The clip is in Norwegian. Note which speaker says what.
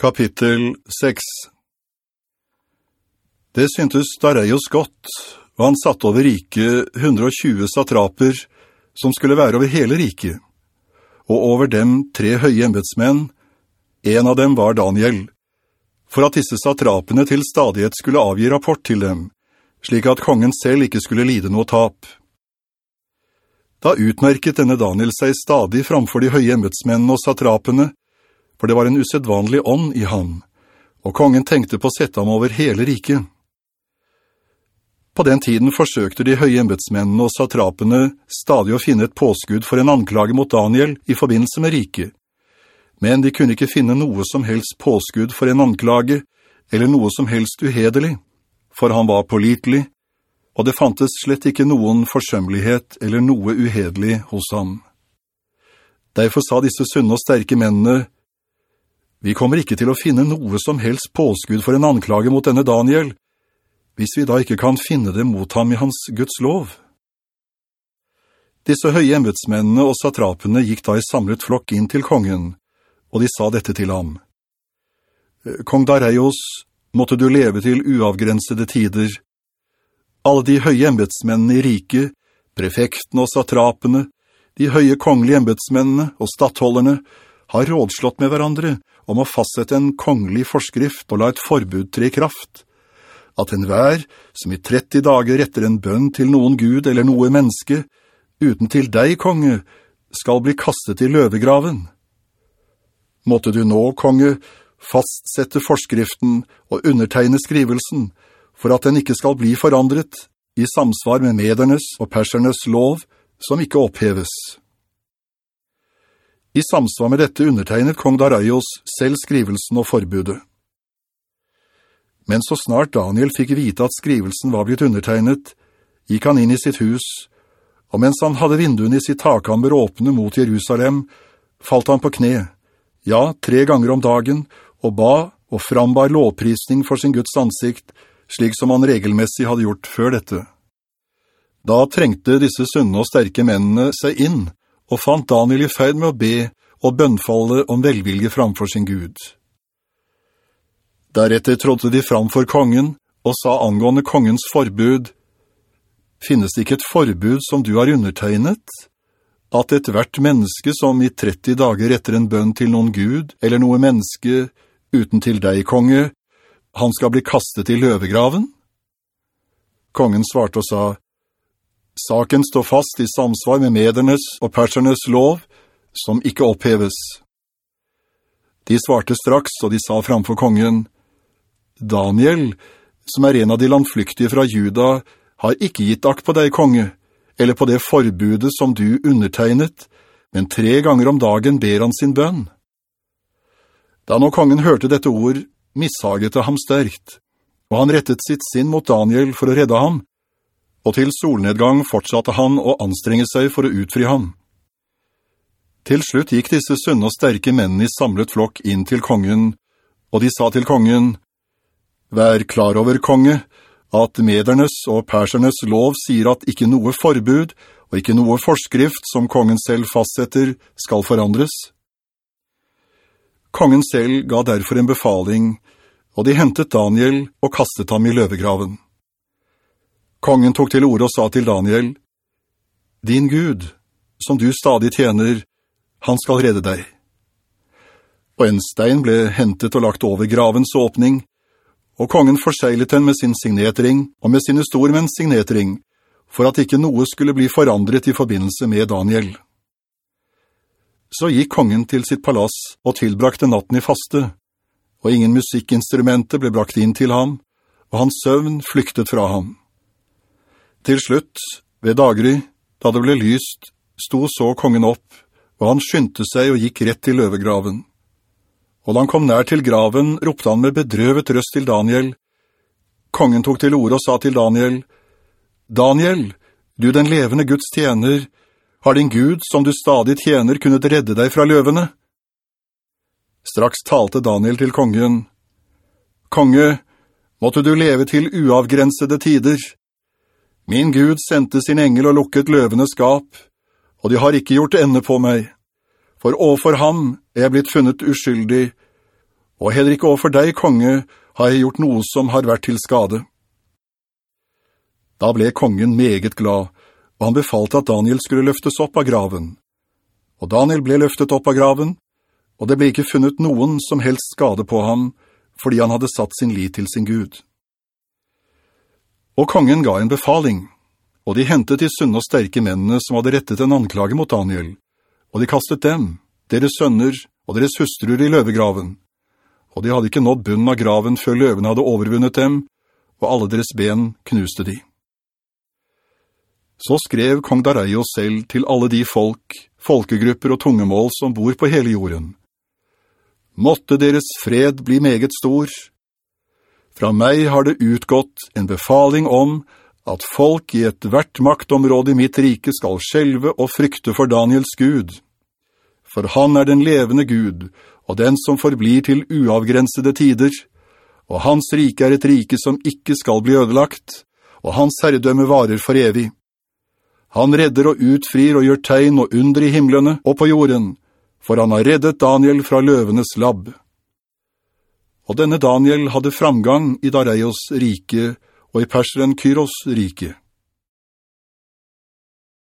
Speaker 1: Kapittel 6 Det syntes Dareios godt, og han satt over riket 120 satraper, som skulle være over hele riket, og over dem tre høye embedsmenn, en av dem var Daniel, for at disse satrapene til stadighet skulle avgi rapport til dem, slik at kongen selv ikke skulle lide noe tap. Da utmerket denne Daniel seg stadig framfor de høye embedsmennene og satrapene, for det var en usedvanlig ånd i han, og kongen tenkte på å sette ham over hele riket. På den tiden forsøkte de høye embedsmennene og satrapene stadig å finne et påskudd for en anklage mot Daniel i forbindelse med riket, men de kunne ikke finne noe som helst påskudd for en anklage, eller noe som helst uhederlig, for han var pålitelig, og det fantes slett ikke noen forsømmelighet eller noe uhederlig hos ham. Derfor sa disse sunne og sterke mennene, vi kommer ikke til å finne noe som helst påskudd for en anklage mot denne Daniel, hvis vi da ikke kan finne det mot ham i hans Guds lov. Disse høye embedsmennene og satrapene gikk da i samlet flokk inn til kongen, og de sa dette til ham. Kong Dareios, måtte du leve til uavgrensede tider. Alle de høye embedsmennene i riket, prefektene og satrapene, de høye kongelige embedsmennene og stattholderne, har rådslått med hverandre om å fastsette en kongelig forskrift og la et forbud tre kraft, at en hver som i 30 dager retter en bønn til noen gud eller noe menneske, uten til deg, konge, skal bli kastet i løvegraven. Måtte du nå, konge, fastsette forskriften og undertegne skrivelsen, for at den ikke skal bli forandret, i samsvar med medernes og persernes lov, som ikke oppheves. I samsvar med dette undertegnet kong Daraios selv skrivelsen og forbudet. Men så snart Daniel fikk vite at skrivelsen var blitt undertegnet, gikk han inn i sitt hus, og mens han hadde vinduene i sitt takammer åpne mot Jerusalem, falt han på kne, ja, tre ganger om dagen, og ba og frambar lovprisning for sin Guds ansikt, slik som han regelmessig hadde gjort før dette. Da trengte disse sunne og sterke mennene seg inn, og fant Daniel i ferd med å be og bønnfalle om velvilje framfor sin Gud. Deretter trådte de fram for kongen og sa angående kongens forbud, «Finnes det ikke et forbud som du har undertegnet? At et hvert menneske som i 30 dager etter en bønn til noen Gud eller noe menneske, uten til deg, konge, han skal bli kastet i løvegraven?» Kongen svarte og sa, Saken står fast i samsvar med medernes og persernes lov, som ikke oppheves. De svarte straks, og de sa framfor kongen, Daniel, som er en av de landflyktige fra Juda, har ikke gitt akt på deg, konge, eller på det forbudet som du undertegnet, men tre ganger om dagen ber han sin bønn. Da nå kongen hørte dette ord, missaget det ham sterkt, og han rettet sitt sinn mot Daniel for å redde ham, og til solnedgang fortsatte han å anstrenge seg for å utfri ham. Til slutt gikk disse sunne og sterke mennene i samlet flokk inn til kongen, og de sa til kongen, «Vær klar over, konge, at medernes og persernes lov sier at ikke noe forbud og ikke noe forskrift som kongen selv fastsetter skal forandres.» Kongen selv ga derfor en befaling, og de hentet Daniel og kastet ham i løvegraven. Kongen tok til ord og sa til Daniel, «Din Gud, som du stadig tjener, han skal redde deg.» Og en stein ble hentet og lagt over gravens åpning, og kongen forseglet den med sin signetring og med sine stormenns signetring, for at ikke noe skulle bli forandret i forbindelse med Daniel. Så gikk kongen til sitt palass og tilbrakte natten i faste, og ingen musikkinstrumenter ble brakt inn til ham, og hans søvn flyktet fra ham. Til slutt, ved dagry, da det ble lyst, sto så kongen opp, og han skyndte seg og gikk rett til løvegraven. Og da han kom nær til graven, ropte han med bedrøvet røst til Daniel. Kongen tok til ord og sa til Daniel, «Daniel, du den levende Guds tjener, har din Gud, som du stadig tjener, kunnet redde deg fra løvene?» Straks talte Daniel til kongen, «Konge, måtte du leve til uavgrensede tider.» Min Gud sendte sin engel og lukket løvene skap, og de har ikke gjort ende på meg. For overfor ham er jeg blitt funnet uskyldig, og heller ikke overfor deg, konge, har jeg gjort noe som har vært til skade. Da ble kongen meget glad, og han befalte at Daniel skulle løftes opp av graven. Og Daniel ble løftet opp av graven, og det ble ikke funnet noen som helst skade på ham, fordi han hadde satt sin lit til sin Gud. Og kongen ga en befaling, og de hentet de sunne og sterke mennene som hadde rettet en anklage mot Daniel, og de kastet dem, deres sønner og deres hustruer i løvegraven. Og de hadde ikke nådd bunnen av graven før løvene hadde overvunnet dem, og alle deres ben knuste de. Så skrev kong Dareios selv til alle de folk, folkegrupper og tungemål som bor på hele jorden. Måtte deres fred bli meget stor. Fra meg har det utgått en befaling om at folk i et hvert maktområde i mitt rike skal skjelve og frykte for Daniels Gud. For han er den levende Gud, og den som forblir til uavgrensede tider, og hans rike er et rike som ikke skal bli ødelagt, og hans herredømme varer for evig. Han redder og utfrir og gjør tegn og under i himmelene og på jorden, for han har reddet Daniel fra løvenes labb. Og denne Daniel hadde framgang i Dareios rike og i perseren Kyros rike.